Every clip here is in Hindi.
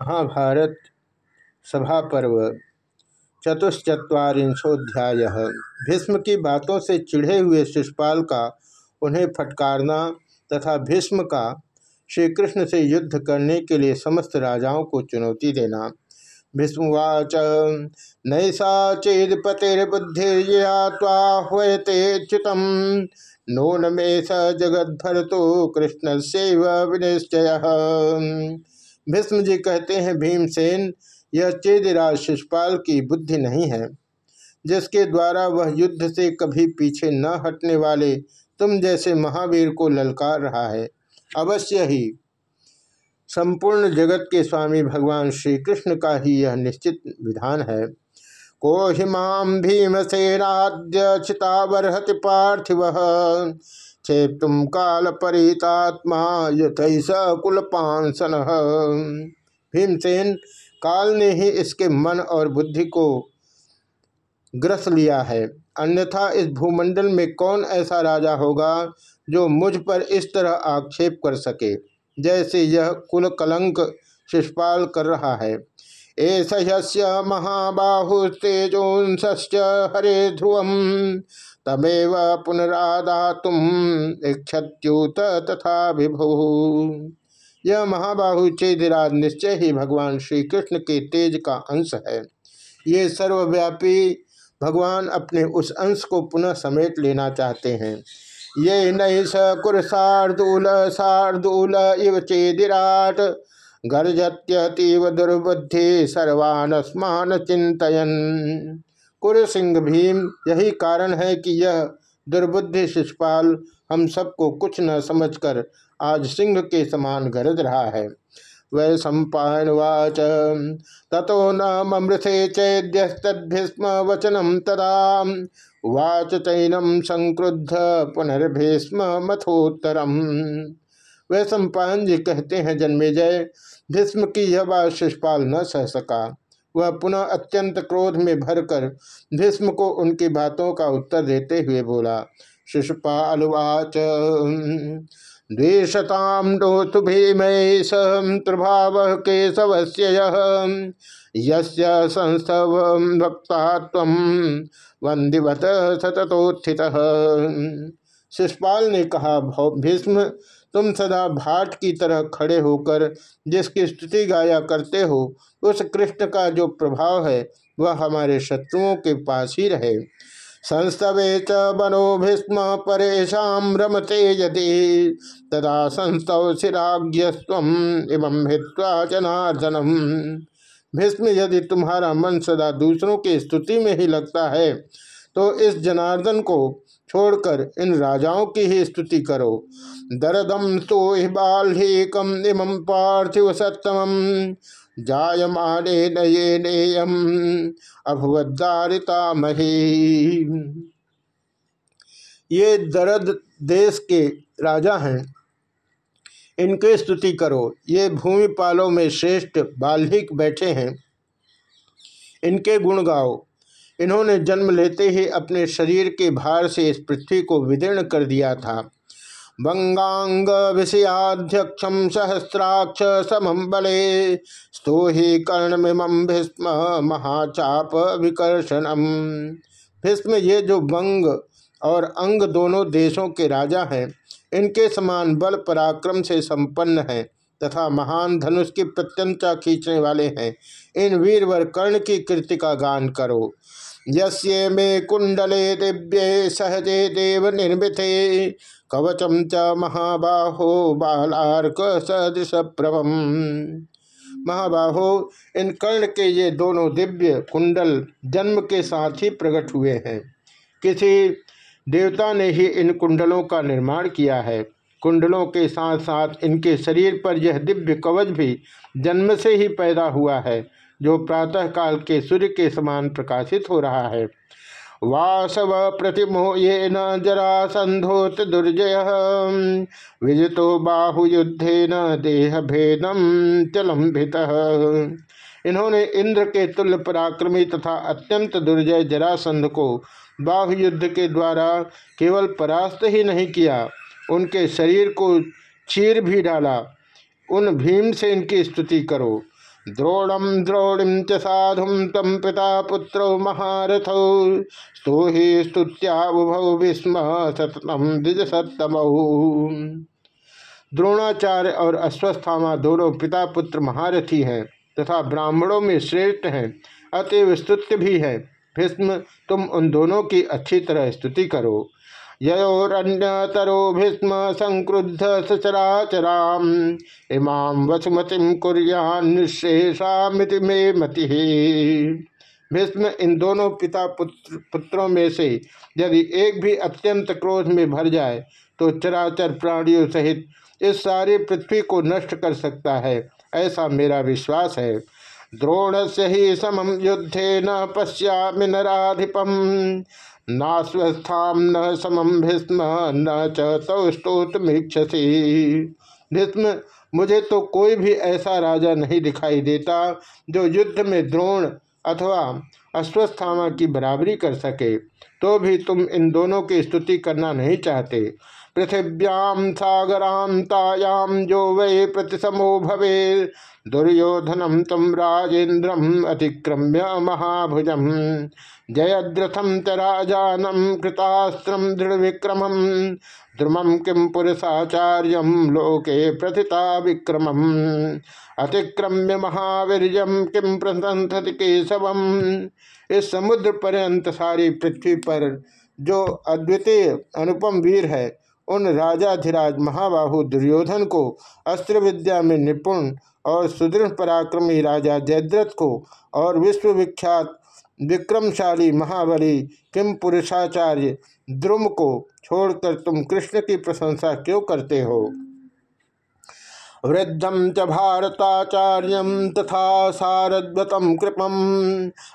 महाभारत सभा पर्व, चतुश्चत्वारिंशोध्याय। भीष्म की बातों से चिढ़े हुए शिषपाल का उन्हें फटकारना तथा भीष्म का श्री कृष्ण से युद्ध करने के लिए समस्त राजाओं को चुनौती देना। भीष्मवाच नैसा चेदपतिर्बुद्धिर्यात्वाह्वयते नून में स जगद्भर तो कृष्ण से विनिश्चय। भीष्म जी कहते हैं, भीमसेन, यह चेदिराज शिषपाल की बुद्धि नहीं है। जिसके द्वारा वह युद्ध से कभी पीछे न हटने वाले तुम जैसे महावीर को ललकार रहा है, अवश्य ही। संपूर्ण जगत के स्वामी भगवान श्री कृष्ण का ही यह निश्चित विधान है। को हिमाम भीमसेनाद्य चितावरहति पार्थिव। तुम काल परितात्मा यथ कुलपांसन। भीमसेन काल ने ही इसके मन और बुद्धि को ग्रस लिया है। अन्यथा इस भूमंडल में कौन ऐसा राजा होगा जो मुझ पर इस तरह आक्षेप कर सके? जैसे यह कुल कलंक शिषपाल कर रहा है। एस महाबाहुस्तेजोंश्च हरे ध्रुवम। तमेव पुनरादातुम इच्छत्युत तथा विभु। यह महाबाहु चेदिराज निश्चय ही भगवान श्री कृष्ण के तेज का अंश है। ये सर्वव्यापी भगवान अपने उस अंश को पुनः समेट लेना चाहते हैं। ये नई सकुर शार्दूल शार्दूल इव चेदिराट, गर्जत्यतीव दुर्बुद्धि सर्वान स्मान चिंतन कुर सिंह भीम, यही कारण है कि यह दुर्बुद्धि शिषपाल हम सबको कुछ न समझकर आज सिंह के समान गरज रहा है। वै सम्पावाच ततो न ममृथे चैद्यस्तद्भीस्म वचनम तदा। वाच चैनम संक्रुद्ध पुनर्भीस्म मथोत्तरम। वह सम्पायन जी कहते हैं जन्मे जय भीष्म की यह बात शिषपाल न सह सका। वह पुनः अत्यंत क्रोध में भरकर भीष्म को उनकी बातों का उत्तर देते हुए बोला शिषपालुवाच द्विशताम डोतु भीमय सहभाव केशवस्य यस्य संस्थव भक्ता वंदिवत सततोत्थित। शिषपाल ने कहा भीष्म तुम सदा भाट की तरह खड़े होकर जिसकी स्तुति गाया करते हो, उस कृष्ण का जो प्रभाव है, वह हमारे शत्रुओं के पास ही रहे। संस्तवे च बनो भीस्म परेशा रमते यदि। तदा संस्तव शिराग्यस्व एवं भित्वा जनार्दनम। भीष्म, यदि तुम्हारा मन सदा दूसरों की स्तुति में ही लगता है तो इस जनार्दन को छोड़कर इन राजाओं की ही स्तुति करो। दरदम तो बाल्कम इमं पार्थिव सत्तम जायमाने नये नेयम अभवदारिता मही ये दरद देश के राजा हैं। इनके स्तुति करो। ये भूमिपालों में श्रेष्ठ बाल्हिक बैठे हैं। इनके गुण गाओ। इन्होंने जन्म लेते ही अपने शरीर के भार से इस पृथ्वी को विदीर्ण कर दिया था। भंगांग विषयाध्यक्षम सहस्राक्ष समम बले स्तोहि कर्णमिम भीस्म महाचाप विकर्षणम। भीष्म ये जो बंग और अंग दोनों देशों के राजा हैं, इनके समान बल पराक्रम से संपन्न है तथा महान धनुष की प्रत्यंता खींचने वाले हैं। इन वीरवर कर्ण की कृति का गान करो। ये मे कुंडले दिव्ये सहजे देव निर्मित। कवचम च महाबाहो बालार्क सदृश प्रभम महाबाहो, इन कर्ण के ये दोनों दिव्य कुंडल जन्म के साथ ही प्रकट हुए हैं। किसी देवता ने ही इन कुंडलों का निर्माण किया है। कुंडलों के साथ साथ इनके शरीर पर यह दिव्य कवच भी जन्म से ही पैदा हुआ है। जो प्रातःकाल के सूर्य के समान प्रकाशित हो रहा है। वासव प्रतिमो ये न जरा संधोत दुर्जय। विजितो बाहुयुद्धे न देह भेदम चलंभित इन्होंने इंद्र के तुल्य पराक्रमी तथा अत्यंत दुर्जय जरासंध को बाहुयुद्ध के द्वारा केवल परास्त ही नहीं किया, उनके शरीर को चीर भी डाला। उन भीम से इनकी स्तुति करो। द्रोणम द्रोणिम च साधु तम पिता पुत्र महारथ। स्तो ही स्तुत्याबुभौ विस्म सततम द्विज द्रोणाचार्य और अश्वस्थामा दोनों पिता पुत्र महारथी हैं तथा ब्राह्मणों में श्रेष्ठ हैं, अतएव स्तुत्य भी है। भीष्म, तुम उन दोनों की अच्छी तरह स्तुति करो। ययोरन्यतरो भीष्म संक्रुद्ध सचराचराम इमाम वसुमतिम कुरियान्निशेषामिति में मति। भीष्म, इन दोनों पिता पुत्र पुत्रों में से यदि एक भी अत्यंत क्रोध में भर जाए तो चराचर प्राणियों सहित इस सारी पृथ्वी को नष्ट कर सकता है। ऐसा मेरा विश्वास है। द्रोण से ही समम युद्धे न पश्या नराधिपम। नास्वस्थाम न समम भीष्म न चौस्तोतमीक्षसी भीष्म मुझे तो कोई भी ऐसा राजा नहीं दिखाई देता जो युद्ध में द्रोण अथवा अश्वस्थामा की बराबरी कर सके तो भी तुम इन दोनों की स्तुति करना नहीं चाहते। पृथिव्याम सागरांतायाम जो वै प्रतिसमो भवे दुर्योधनम तम राजेन्द्रम अतिक्रम्य महाभुजम। जयद्रथम च राजानम कृतास्त्रम दृढ़ विक्रमम द्रुमम किम पुरुषाचार्य लोके प्रथिता विक्रमम। अतिक्रम्य महावीर किम प्रसंसति केशवम। इस समुद्र पर्यंत सारी पृथ्वी पर जो अद्वितीय अनुपम वीर है, उन राजाधिराज महाबाहु दुर्योधन को अस्त्र विद्या में निपुण और सुदृढ़ पराक्रमी राजा जयद्रथ को और विश्वविख्यात विक्रमशाली महाबली किम पुरुषाचार्य द्रुम को छोड़कर तुम कृष्ण की प्रशंसा क्यों करते हो? वृद्धम च भारताचार्य तथा सारद्वतम कृपम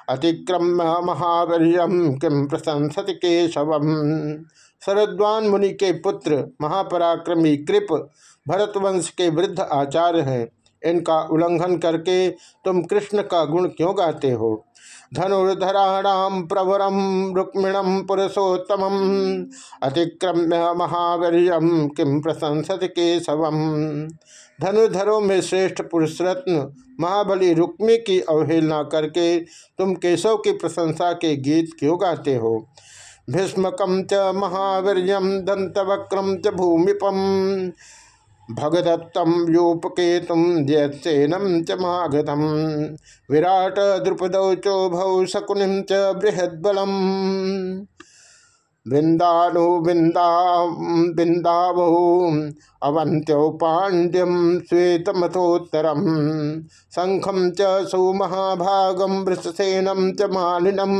अतिक्रम्य महावीर किम प्रशंसति केशवम। शरद्वान मुनि के पुत्र महापराक्रमी कृप भरतवंश के वृद्ध आचार्य हैं। इनका उल्लंघन करके तुम कृष्ण का गुण क्यों गाते हो? धनुर्धराणाम प्रवरम रुक्मिणम पुरुषोत्तम अतिक्रम्य महावीर किम प्रशंसत केशवम। धनुर्धरों में श्रेष्ठ पुरुष रत्न महाबली रुक्मी की अवहेलना करके तुम केशव की प्रशंसा के गीत क्यों गाते हो? भीष्मकम च महावीर दंतवक्रम च भूमिपम भगदत्तम व्योपकेतुम जयसेनम च मागधम विराट द्रुपदौ चोभौ शकुनिम च बृहद्बलम। वृंदानु वृंदा बिंदावहु अवंत्यो पांड्यम श्वेतमथोत्तरम शंखम च सुमहाभागम वृषसेनम च मालिनम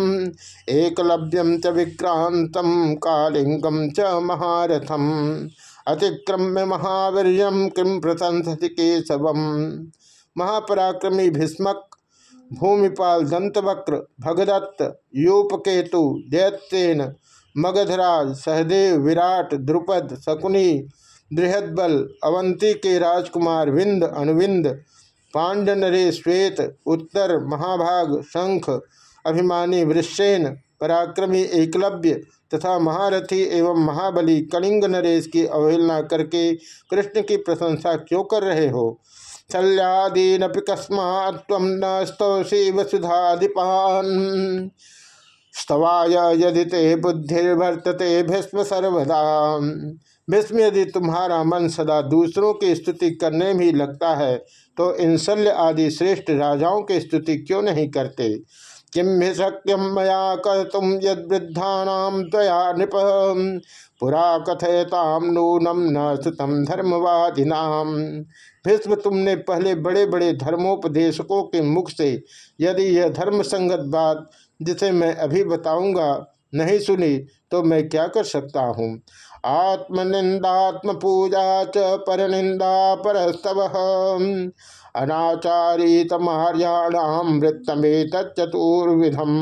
एकलव्यम च विक्रांतम कालिंगम च महारथम। अतिक्रम्य महावीर किम प्रशंसति केशवम। महापराक्रमी भीष्मक, भूमिपाल दंतवक्र, भगदत्त, यूपकेतु जयसेन मगधराज, सहदेव, विराट, द्रुपद, शकुनी, बृहदबल, अवंती के राजकुमार, विंद, अनुविंद पांड नरे श्वेत उत्तर, महाभाग, शंख, अभिमानी, वृषेन, पराक्रमी, एकलव्य तथा महारथी एवं महाबली कलिंग नरेश की अवहेलना करके कृष्ण की प्रशंसा क्यों कर रहे हो? शल्यादीन कस्मा न स्तौसी वसुधादिपान स्तवाय यदि ते बुद्धिर्वर्तते भीष्म सर्वदा। भीष्म यदि तुम्हारा मन सदा दूसरों की स्तुति करने में लगता है तो इन शल्य आदि श्रेष्ठ राजाओं की स्तुति क्यों नहीं करते? किम शक्यम मया कर तुम यद तया नृप। पुरा कथयताम नूनम न सुतम धर्मवादिनाम भीष्म तुमने पहले बड़े बड़े धर्मोपदेशकों के मुख से यदि यह धर्म संगत बात, जिसे मैं अभी बताऊँगा, नहीं सुनी तो मैं क्या कर सकता हूँ? आत्मनिंदात्म पूजा च पर निंदा परस्तव। अनाचारी तमार्याणाम वृत्तमे तत्चतुर्विधम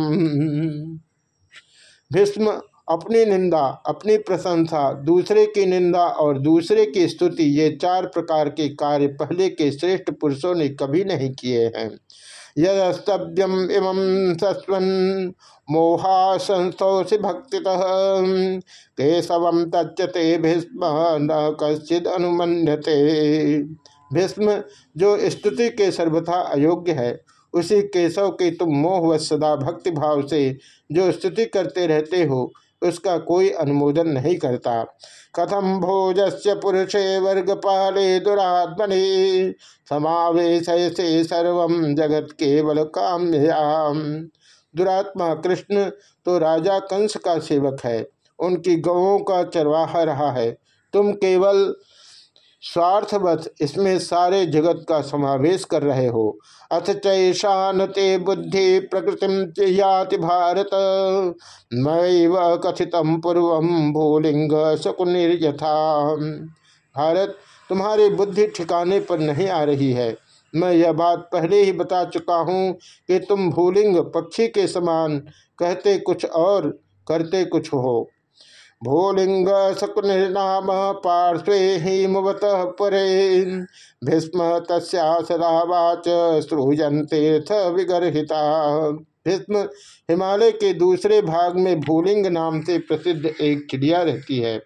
भीष्म अपनी निंदा अपनी प्रशंसा, दूसरे की निंदा और दूसरे की स्तुति ये चार प्रकार के कार्य पहले के श्रेष्ठ पुरुषों ने कभी नहीं किए हैं। यदस्तव्यम इमं सस्वन मोहा संस्तौषि भक्ति केशव तच्यते भीष्म, न कश्चिद अनुमन्यते। भीष्म, जो स्तुति के सर्वथा अयोग्य है, उसी केशव के तुम मोह सदा भक्ति भाव से जो स्तुति करते रहते हो उसका कोई अनुमोदन नहीं करता। कथम भोजस्य पुरुषे वर्गपाले दुरात्मने? समावेश सर्व जगत केवल काम्याम दुरात्मा कृष्ण तो राजा कंस का सेवक है। उनकी गवों का चरवाहा रहा है। तुम केवल स्वार्थवत इसमें सारे जगत का समावेश कर रहे हो। अथ चैशान ते बुद्धि प्रकृति याति भारत। मई कथित पूर्व भूलिंग शकुनिर्यथा भारत, तुम्हारी बुद्धि ठिकाने पर नहीं आ रही है। मैं यह बात पहले ही बता चुका हूँ कि तुम भूलिंग पक्षी के समान कहते कुछ और करते कुछ हो। भूलिंग शकुनिर्नाम पार्श्वे हिमवत परे। भीष्म तस्वाच श्रूजन तीर्थ विगर्ता भीष्म हिमालय के दूसरे भाग में भूलिंग नाम से प्रसिद्ध एक चिड़िया रहती है।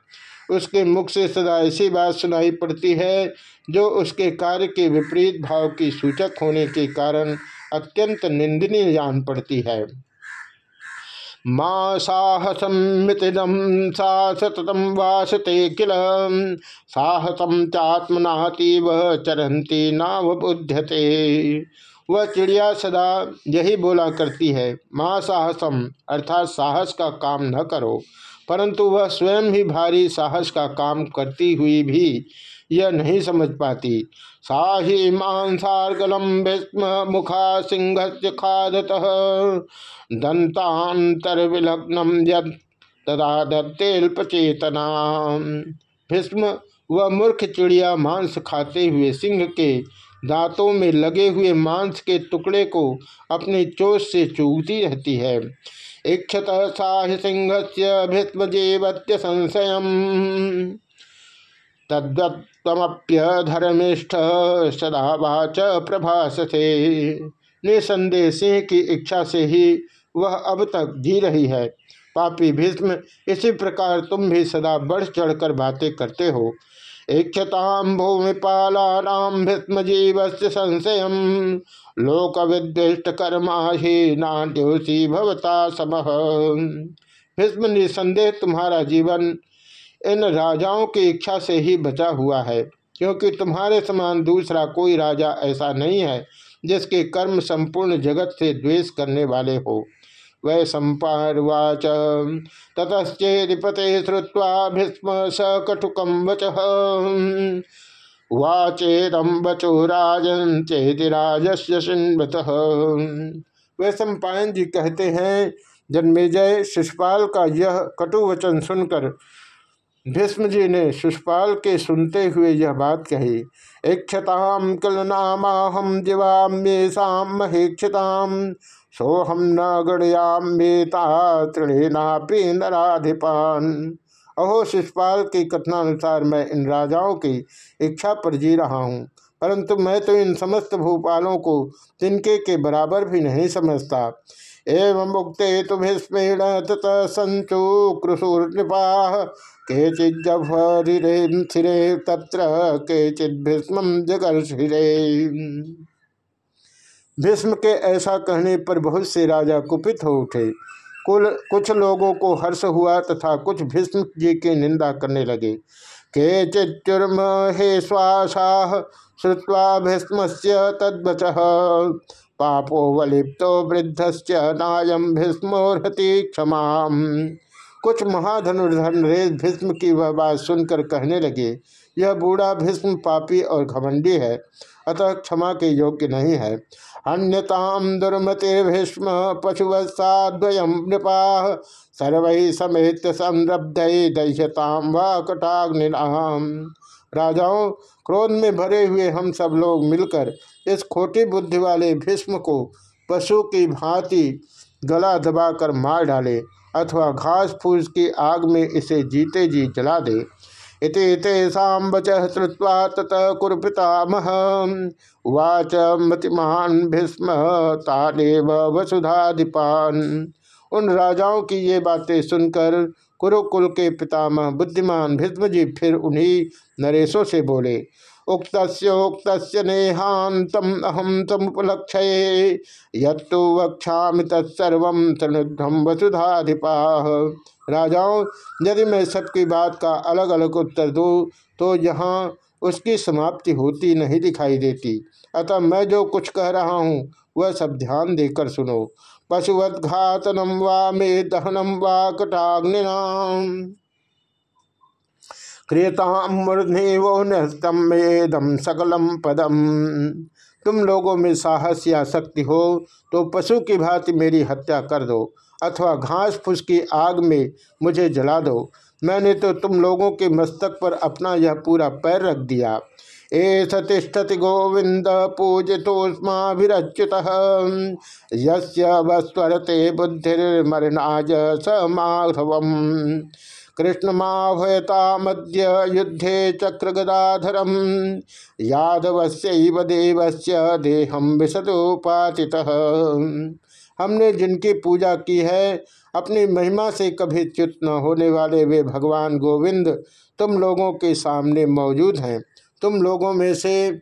उसके मुख से सदा ऐसी बात सुनाई पड़ती है, जो उसके कार्य के विपरीत भाव की सूचक होने के कारण अत्यंत निंदनीय जान पड़ती है। माँ साहसमितिदम सा सततम वासते किल। साहसम चात्मनातीव चरंती नाव बुध्यते वह चिड़िया सदा यही बोला करती है, माँ साहसम अर्थात साहस का काम न करो। परंतु वह स्वयं ही भारी साहस का काम करती हुई भी यह नहीं समझ पाती। सा ही मांसार्गलम भीष्म मुखा सिंह खादत दंतांतर विलग्नम तदा दत्तेल्पचेतना। भीष्म वह मूर्ख चिड़िया मांस खाते हुए सिंह के दांतों में लगे हुए मांस के टुकड़े को अपनी चोट से चूगती रहती है। इक्षत साह सिंह से भीष्म जीवत्य संशय तद्वत्तमप्य धर्मिष्ठ सदा वाच प्रभासते। निसंदेह सिंह की इच्छा से ही वह अब तक जी रही है। पापी भीष्म, इसी प्रकार तुम भी सदा बढ़ चढ़कर बातें करते हो। इक्षताम भूमिपालाम भीष्म जीव संशय। लोक विद्विष्ट कर्मा ही नाट्योसी भवता समह भीष्म निसंदेह तुम्हारा जीवन इन राजाओं की इच्छा से ही बचा हुआ है, क्योंकि तुम्हारे समान दूसरा कोई राजा ऐसा नहीं है जिसके कर्म संपूर्ण जगत से द्वेष करने वाले हो। वै सम्पावाच ततश्चेदिपते श्रुवा भीस्म स कटुकम वच। वाचेदम बचो राजन चेदिराजस्य वे सम्पायन जी कहते हैं, जन्मेजय शिषपाल का यह कटु वचन सुनकर भीष्म जी ने शिषपाल के सुनते हुए यह बात कही इक्षताम किल नामाहम जीवाम्येषाम महेक्षताम सोहम न गणयाम्येता तृणेनापि नराधिपान। अहो शिषपाल के कथनानुसार मैं इन राजाओं की इच्छा पर जी रहा हूँ, परंतु मैं तो इन समस्त भूपालों को तिनके के बराबर भी नहीं समझता। एवं मुक्ते तो भीष्मेण तत संचु कृषुर्नृपा केचिजरे तत्र केचित भीष्म जगर्षिरे। भीष्म के ऐसा कहने पर बहुत से राजा कुपित हो उठे। कुल, कुछ लोगों को हर्ष हुआ तथा कुछ भीष्म जी की निंदा करने लगे। के चित्युर्म हे श्वासा श्रुवा भीष्म से तद्वच। पापो वलिप्तो वृद्धस्य नायम भीष्मोर्हति क्षमा कुछ महाधनुर्धन रेत भीष्म की वह बात सुनकर कहने लगे यह बूढ़ा भीष्म पापी और घमंडी है, अतः क्षमा के योग्य नहीं है। अन्यताम दुर्मते भीष्म पशुवत्साद्वयम नृपा, सर्व समेत संरब्ध दह्यताम व कटाग्निनाम राजाओं, क्रोध में भरे हुए हम सब लोग मिलकर इस खोटी बुद्धि वाले भीष्म को पशु की भांति गला दबाकर मार डाले, अथवा घास फूस की आग में इसे जीते जी जला दे। तेषाम वच श्रुवा तत कुरपितामह वाच मतिमान भीष्म तानेव वसुधाधिपान उन राजाओं की ये बातें सुनकर कुरुकुल के पितामह बुद्धिमान भीष्म जी फिर उन्हीं नरेशों से बोले उक्तोक्त नेहांतम अहम तमुपलक्षये। यत्तु वक्षा तत्सर्व तनुध्वम वसुधाधिपा। राजाओं, यदि मैं सबकी बात का अलग अलग उत्तर दूँ तो यहाँ उसकी समाप्ति होती नहीं दिखाई देती। अतः मैं जो कुछ कह रहा हूँ, वह सब ध्यान देकर सुनो। पशुवद्घातनम वा मे दहनम वा कटाग्निनाम। क्रियताम मूर्धि वो नस्तम मेदम सकलम पदम तुम लोगों में साहस या शक्ति हो तो पशु की भांति मेरी हत्या कर दो, अथवा घास फूस की आग में मुझे जला दो। मैंने तो तुम लोगों के मस्तक पर अपना यह पूरा पैर रख दिया। ए तिष्ठति गोविंद पूजितोस्माभिच्युत यस्वरते बुद्धिर्मरनाज स माधव कृष्णमाभयतामद्य युद्धे चक्र गदाधरम यादव से देहम विशदोपाति हमने जिनकी पूजा की है, अपनी महिमा से कभी च्युत न होने वाले वे भगवान गोविंद तुम लोगों के सामने मौजूद हैं। तुम लोगों में से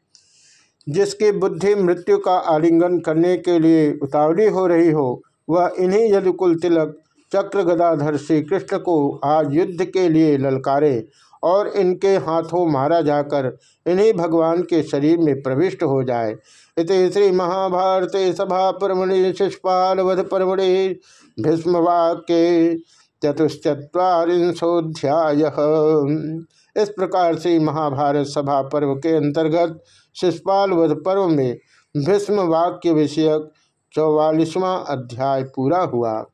जिसकी बुद्धि मृत्यु का आलिंगन करने के लिए उतावली हो रही हो, वह इन्हीं यदुकुल तिलक चक्र गदाधर श्री कृष्ण को आज युद्ध के लिए ललकारे और इनके हाथों मारा जाकर इन्हीं भगवान के शरीर में प्रविष्ट हो जाए। इत श्री महाभारत सभा परमणि शिषपाल वध परमणि भीष्मवाक्य चतुश्चत्वारिंशोध्याय इस प्रकार से महाभारत सभा पर्व के अंतर्गत शिषपाल वध पर्व में भीष्म वाक्य विषयक चौवालीसवां अध्याय पूरा हुआ।